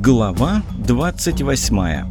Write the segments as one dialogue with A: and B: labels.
A: Глава 28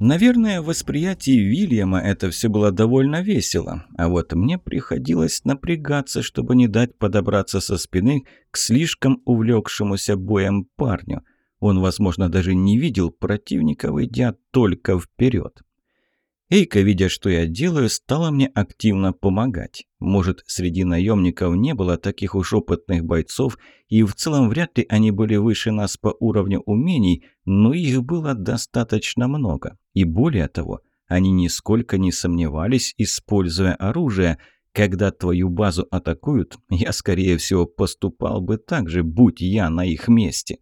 A: Наверное, в восприятии Вильяма это все было довольно весело, а вот мне приходилось напрягаться, чтобы не дать подобраться со спины к слишком увлекшемуся боем парню. Он, возможно, даже не видел противника, выйдя только вперед. Эйка, видя, что я делаю, стала мне активно помогать. Может, среди наемников не было таких уж опытных бойцов, и в целом вряд ли они были выше нас по уровню умений, но их было достаточно много. И более того, они нисколько не сомневались, используя оружие. Когда твою базу атакуют, я, скорее всего, поступал бы так же, будь я на их месте.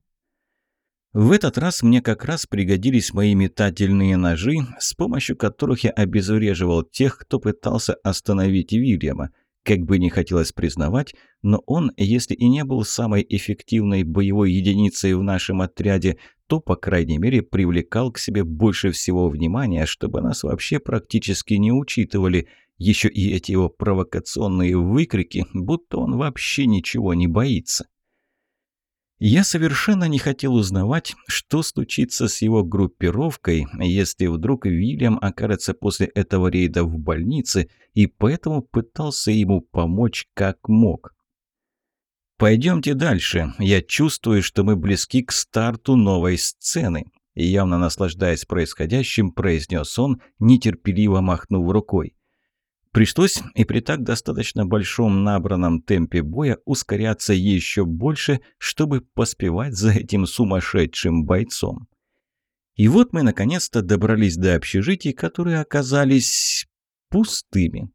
A: В этот раз мне как раз пригодились мои метательные ножи, с помощью которых я обезвреживал тех, кто пытался остановить Вильяма. Как бы не хотелось признавать, но он, если и не был самой эффективной боевой единицей в нашем отряде, то, по крайней мере, привлекал к себе больше всего внимания, чтобы нас вообще практически не учитывали. Еще и эти его провокационные выкрики, будто он вообще ничего не боится. Я совершенно не хотел узнавать, что случится с его группировкой, если вдруг Вильям окажется после этого рейда в больнице, и поэтому пытался ему помочь как мог. «Пойдемте дальше. Я чувствую, что мы близки к старту новой сцены», явно наслаждаясь происходящим, произнес он, нетерпеливо махнув рукой. Пришлось и при так достаточно большом набранном темпе боя ускоряться еще больше, чтобы поспевать за этим сумасшедшим бойцом. И вот мы наконец-то добрались до общежитий, которые оказались пустыми.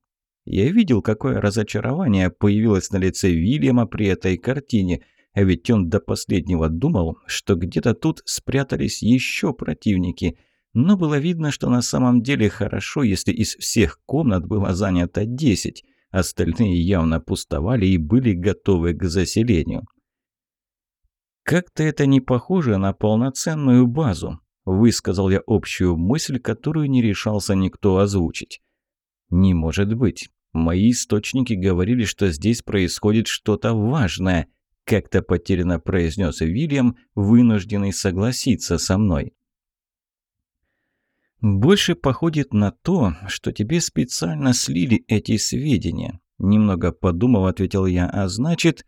A: Я видел, какое разочарование появилось на лице Вильяма при этой картине, а ведь он до последнего думал, что где-то тут спрятались еще противники – но было видно, что на самом деле хорошо, если из всех комнат было занято 10. Остальные явно пустовали и были готовы к заселению. «Как-то это не похоже на полноценную базу», – высказал я общую мысль, которую не решался никто озвучить. «Не может быть. Мои источники говорили, что здесь происходит что-то важное», – как-то потерянно произнес Вильям, вынужденный согласиться со мной. «Больше походит на то, что тебе специально слили эти сведения», – немного подумав, ответил я, «а значит...»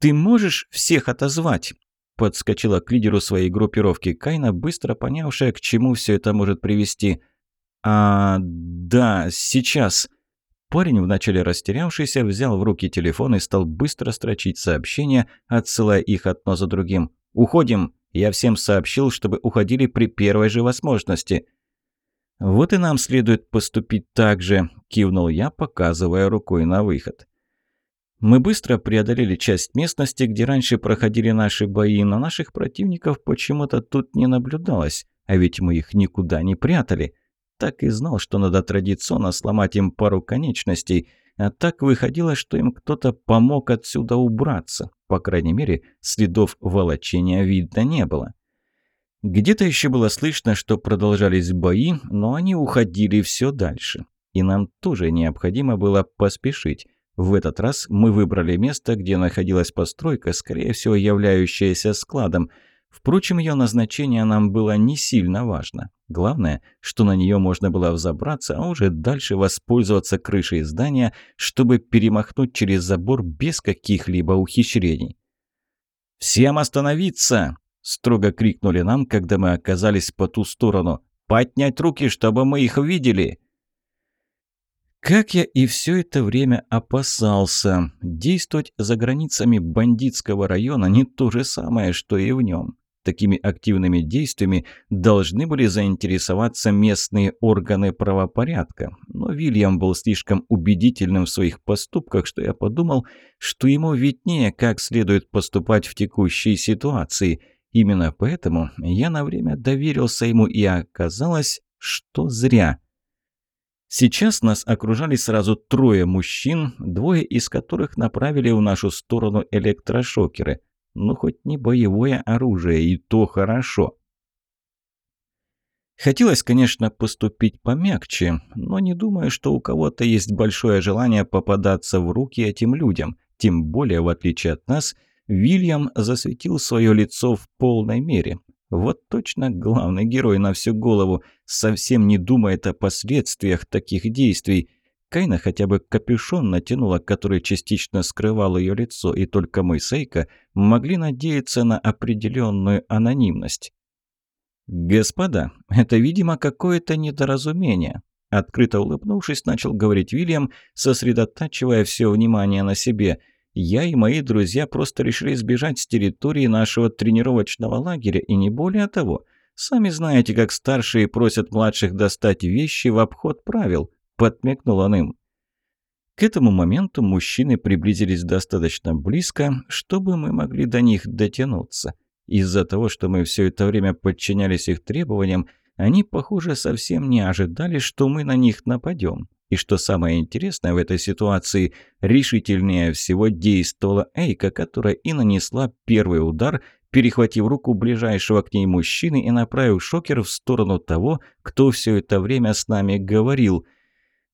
A: «Ты можешь всех отозвать?» – подскочила к лидеру своей группировки Кайна, быстро понявшая, к чему все это может привести. «А, да, сейчас...» Парень, вначале растерявшийся, взял в руки телефон и стал быстро строчить сообщения, отсылая их одно за другим. «Уходим! Я всем сообщил, чтобы уходили при первой же возможности». «Вот и нам следует поступить так же», – кивнул я, показывая рукой на выход. Мы быстро преодолели часть местности, где раньше проходили наши бои, но наших противников почему-то тут не наблюдалось, а ведь мы их никуда не прятали. Так и знал, что надо традиционно сломать им пару конечностей – а так выходило, что им кто-то помог отсюда убраться. По крайней мере, следов волочения видно не было. Где-то еще было слышно, что продолжались бои, но они уходили все дальше. И нам тоже необходимо было поспешить. В этот раз мы выбрали место, где находилась постройка, скорее всего, являющаяся складом – Впрочем, ее назначение нам было не сильно важно. Главное, что на нее можно было взобраться, а уже дальше воспользоваться крышей здания, чтобы перемахнуть через забор без каких-либо ухищрений. «Всем остановиться!» – строго крикнули нам, когда мы оказались по ту сторону. «Поднять руки, чтобы мы их видели!» Как я и все это время опасался, действовать за границами бандитского района не то же самое, что и в нем. Такими активными действиями должны были заинтересоваться местные органы правопорядка. Но Вильям был слишком убедительным в своих поступках, что я подумал, что ему виднее, как следует поступать в текущей ситуации. Именно поэтому я на время доверился ему, и оказалось, что зря. Сейчас нас окружали сразу трое мужчин, двое из которых направили в нашу сторону электрошокеры – ну, хоть не боевое оружие, и то хорошо. Хотелось, конечно, поступить помягче, но не думаю, что у кого-то есть большое желание попадаться в руки этим людям. Тем более, в отличие от нас, Вильям засветил свое лицо в полной мере. Вот точно главный герой на всю голову, совсем не думает о последствиях таких действий. Кайна хотя бы капюшон натянула, который частично скрывал ее лицо, и только мы с Эйко могли надеяться на определенную анонимность. «Господа, это, видимо, какое-то недоразумение», – открыто улыбнувшись, начал говорить Вильям, сосредотачивая все внимание на себе. «Я и мои друзья просто решили сбежать с территории нашего тренировочного лагеря, и не более того. Сами знаете, как старшие просят младших достать вещи в обход правил», – подмекнул он им. К этому моменту мужчины приблизились достаточно близко, чтобы мы могли до них дотянуться – из-за того, что мы все это время подчинялись их требованиям, они, похоже, совсем не ожидали, что мы на них нападем. И что самое интересное в этой ситуации, решительнее всего действовала Эйка, которая и нанесла первый удар, перехватив руку ближайшего к ней мужчины и направив шокер в сторону того, кто все это время с нами говорил.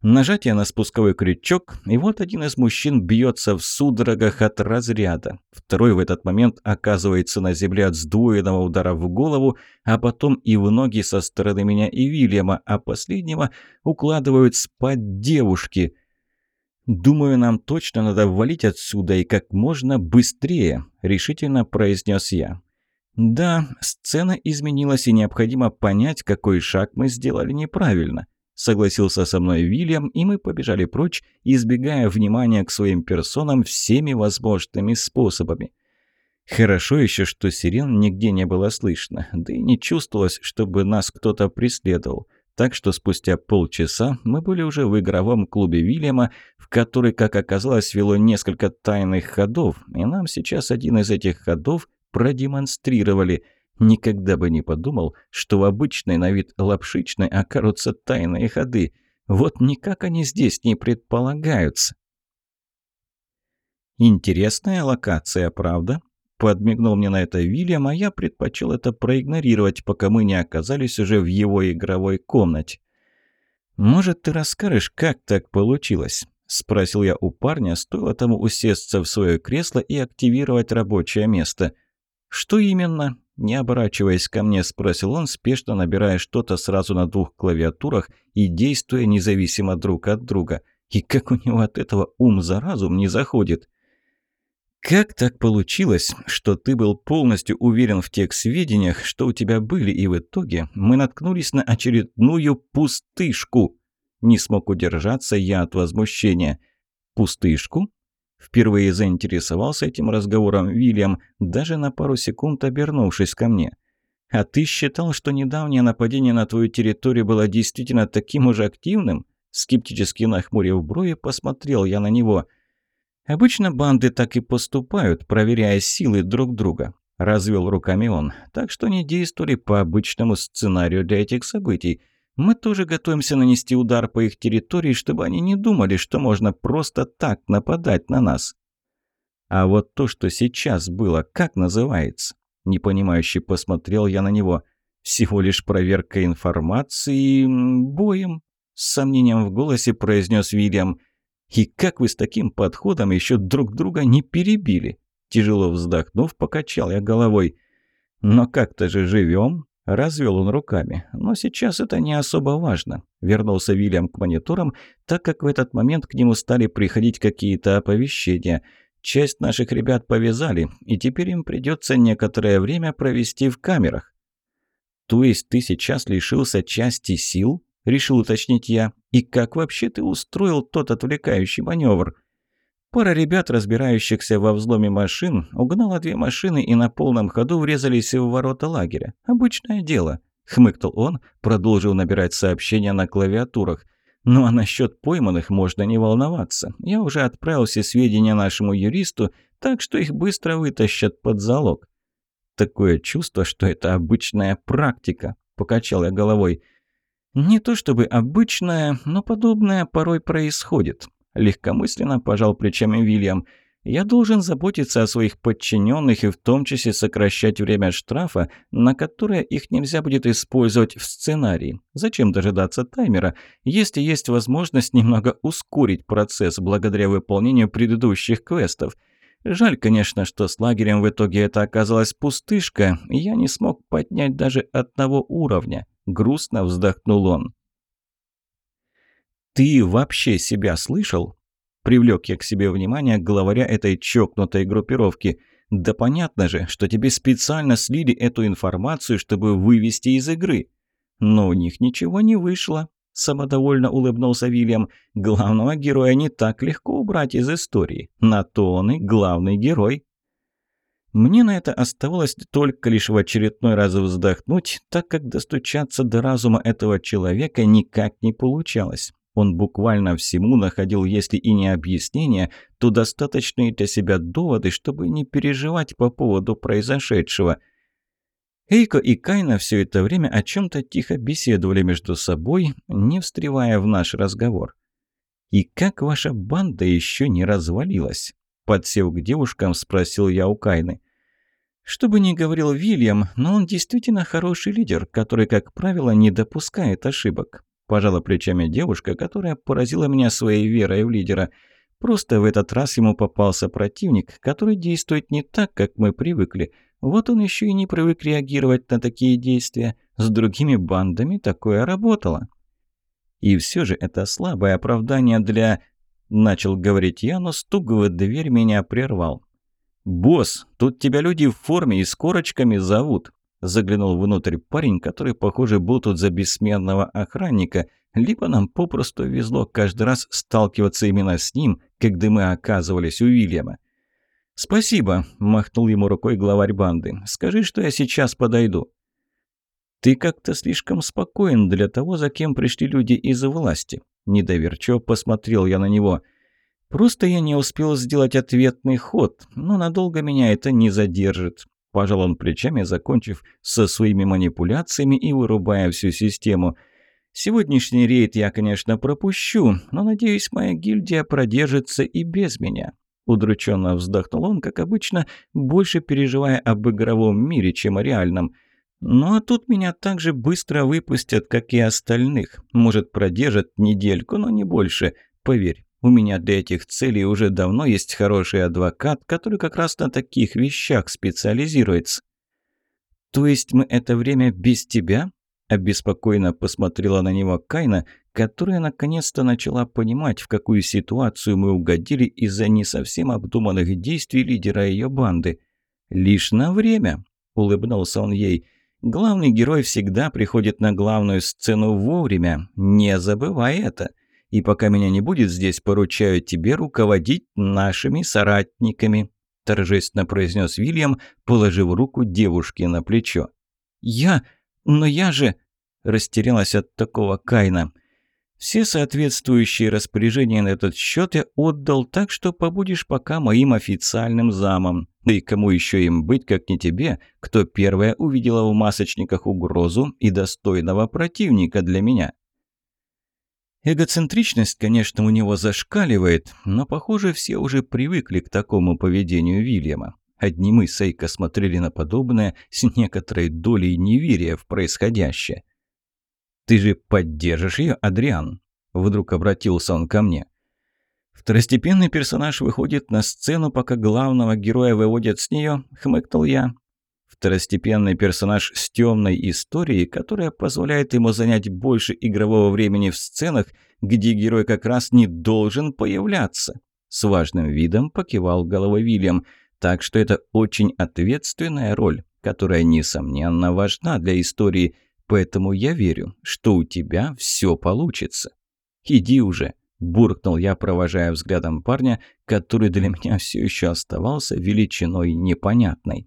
A: Нажатие на спусковой крючок, и вот один из мужчин бьется в судорогах от разряда. Второй в этот момент оказывается на земле от сдвоенного удара в голову, а потом и в ноги со стороны меня и Вильяма, а последнего укладывают спать девушки. «Думаю, нам точно надо валить отсюда и как можно быстрее», – решительно произнес я. «Да, сцена изменилась, и необходимо понять, какой шаг мы сделали неправильно». Согласился со мной Вильям, и мы побежали прочь, избегая внимания к своим персонам всеми возможными способами. Хорошо еще, что сирен нигде не было слышно, да и не чувствовалось, чтобы нас кто-то преследовал. Так что спустя полчаса мы были уже в игровом клубе Вильяма, в который, как оказалось, вело несколько тайных ходов, и нам сейчас один из этих ходов продемонстрировали – Никогда бы не подумал, что в обычной на вид лапшичной окажутся тайные ходы. Вот никак они здесь не предполагаются. «Интересная локация, правда?» Подмигнул мне на это Вильям, а я предпочел это проигнорировать, пока мы не оказались уже в его игровой комнате. «Может, ты расскажешь, как так получилось?» – спросил я у парня, стоило тому усесться в свое кресло и активировать рабочее место. «Что именно?» Не оборачиваясь ко мне, спросил он, спешно набирая что-то сразу на двух клавиатурах и действуя независимо друг от друга. И как у него от этого ум за разум не заходит? «Как так получилось, что ты был полностью уверен в тех сведениях, что у тебя были, и в итоге мы наткнулись на очередную пустышку?» Не смог удержаться я от возмущения. «Пустышку?» Впервые заинтересовался этим разговором Вильям, даже на пару секунд обернувшись ко мне. «А ты считал, что недавнее нападение на твою территорию было действительно таким уже активным?» Скептически нахмурив брови, посмотрел я на него. «Обычно банды так и поступают, проверяя силы друг друга», – развел руками он. «Так что не действовали по обычному сценарию для этих событий. Мы тоже готовимся нанести удар по их территории, чтобы они не думали, что можно просто так нападать на нас. А вот то, что сейчас было, как называется? Непонимающе посмотрел я на него. Всего лишь проверка информации боем, с сомнением в голосе произнес Вильям. И как вы с таким подходом еще друг друга не перебили? Тяжело вздохнув, покачал я головой. Но как-то же живем, Развел он руками. Но сейчас это не особо важно. Вернулся Вильям к мониторам, так как в этот момент к нему стали приходить какие-то оповещения. Часть наших ребят повязали, и теперь им придется некоторое время провести в камерах. «То есть ты сейчас лишился части сил?» – решил уточнить я. «И как вообще ты устроил тот отвлекающий маневр?» Пара ребят, разбирающихся во взломе машин, угнала две машины и на полном ходу врезались в ворота лагеря. Обычное дело. Хмыкнул он, продолжил набирать сообщения на клавиатурах. Ну а насчет пойманных можно не волноваться. Я уже отправил все сведения нашему юристу, так что их быстро вытащат под залог. Такое чувство, что это обычная практика, покачал я головой. Не то чтобы обычная, но подобное порой происходит. Легкомысленно пожал плечами Вильям. Я должен заботиться о своих подчиненных и в том числе сокращать время штрафа, на которое их нельзя будет использовать в сценарии. Зачем дожидаться таймера, если есть возможность немного ускорить процесс благодаря выполнению предыдущих квестов? Жаль, конечно, что с лагерем в итоге это оказалась пустышка, и я не смог поднять даже одного уровня. Грустно вздохнул он. «Ты вообще себя слышал?» Привлек я к себе внимание главаря этой чокнутой группировки. Да понятно же, что тебе специально слили эту информацию, чтобы вывести из игры. Но у них ничего не вышло. Самодовольно улыбнулся Вильям. Главного героя не так легко убрать из истории. На то он и главный герой. Мне на это оставалось только лишь в очередной раз вздохнуть, так как достучаться до разума этого человека никак не получалось. Он буквально всему находил, если и не объяснение, то достаточные для себя доводы, чтобы не переживать по поводу произошедшего. Эйко и Кайна все это время о чем-то тихо беседовали между собой, не встревая в наш разговор. «И как ваша банда еще не развалилась?» Подсев к девушкам, спросил я у Кайны. Что бы ни говорил Вильям, но он действительно хороший лидер, который, как правило, не допускает ошибок. Пожала плечами девушка, которая поразила меня своей верой в лидера. Просто в этот раз ему попался противник, который действует не так, как мы привыкли. Вот он еще и не привык реагировать на такие действия. С другими бандами такое работало. И все же это слабое оправдание для... Начал говорить я, но стук в дверь меня прервал. «Босс, тут тебя люди в форме и с корочками зовут», Заглянул внутрь парень, который, похоже, был тут за бессменного охранника, либо нам попросту везло каждый раз сталкиваться именно с ним, когда мы оказывались у Вильяма. «Спасибо», – махнул ему рукой главарь банды. «Скажи, что я сейчас подойду». «Ты как-то слишком спокоен для того, за кем пришли люди из власти». Недоверчиво посмотрел я на него. «Просто я не успел сделать ответный ход, но надолго меня это не задержит. Пожал он плечами, закончив со своими манипуляциями и вырубая всю систему. «Сегодняшний рейд я, конечно, пропущу, но, надеюсь, моя гильдия продержится и без меня». Удрученно вздохнул он, как обычно, больше переживая об игровом мире, чем о реальном. «Ну а тут меня так же быстро выпустят, как и остальных. Может, продержат недельку, но не больше. Поверь, у меня для этих целей уже давно есть хороший адвокат, который как раз на таких вещах специализируется. То есть мы это время без тебя? Обеспокоенно посмотрела на него Кайна, которая наконец-то начала понимать, в какую ситуацию мы угодили из-за не совсем обдуманных действий лидера ее банды. «Лишь на время», — улыбнулся он ей. «Главный герой всегда приходит на главную сцену вовремя. Не забывай это и пока меня не будет здесь, поручаю тебе руководить нашими соратниками», – торжественно произнес Вильям, положив руку девушке на плечо. «Я? Но я же...» – растерялась от такого Кайна. «Все соответствующие распоряжения на этот счет я отдал, так что побудешь пока моим официальным замом. Да и кому еще им быть, как не тебе, кто первая увидела в масочниках угрозу и достойного противника для меня?» Эгоцентричность, конечно, у него зашкаливает, но, похоже, все уже привыкли к такому поведению Вильяма. Одни мы с Эйко смотрели на подобное с некоторой долей неверия в происходящее. «Ты же поддержишь ее, Адриан?» Вдруг обратился он ко мне. «Второстепенный персонаж выходит на сцену, пока главного героя выводят с нее», — хмыкнул я второстепенный персонаж с темной историей, которая позволяет ему занять больше игрового времени в сценах, где герой как раз не должен появляться. С важным видом покивал головой Вильям. Так что это очень ответственная роль, которая, несомненно, важна для истории, поэтому я верю, что у тебя все получится. Иди уже, буркнул я, провожая взглядом парня, который для меня все еще оставался величиной непонятной.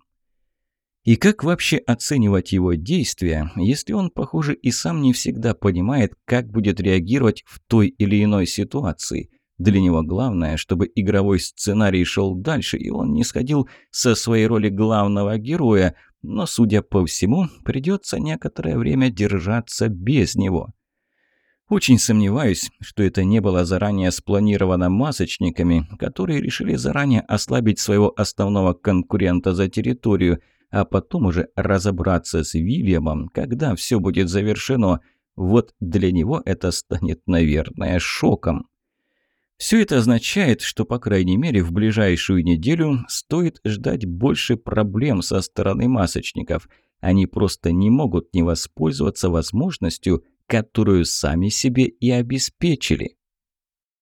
A: И как вообще оценивать его действия, если он, похоже, и сам не всегда понимает, как будет реагировать в той или иной ситуации? Для него главное, чтобы игровой сценарий шел дальше, и он не сходил со своей роли главного героя, но, судя по всему, придется некоторое время держаться без него. Очень сомневаюсь, что это не было заранее спланировано масочниками, которые решили заранее ослабить своего основного конкурента за территорию, а потом уже разобраться с Вильямом, когда все будет завершено. Вот для него это станет, наверное, шоком. Все это означает, что, по крайней мере, в ближайшую неделю стоит ждать больше проблем со стороны масочников. Они просто не могут не воспользоваться возможностью которую сами себе и обеспечили.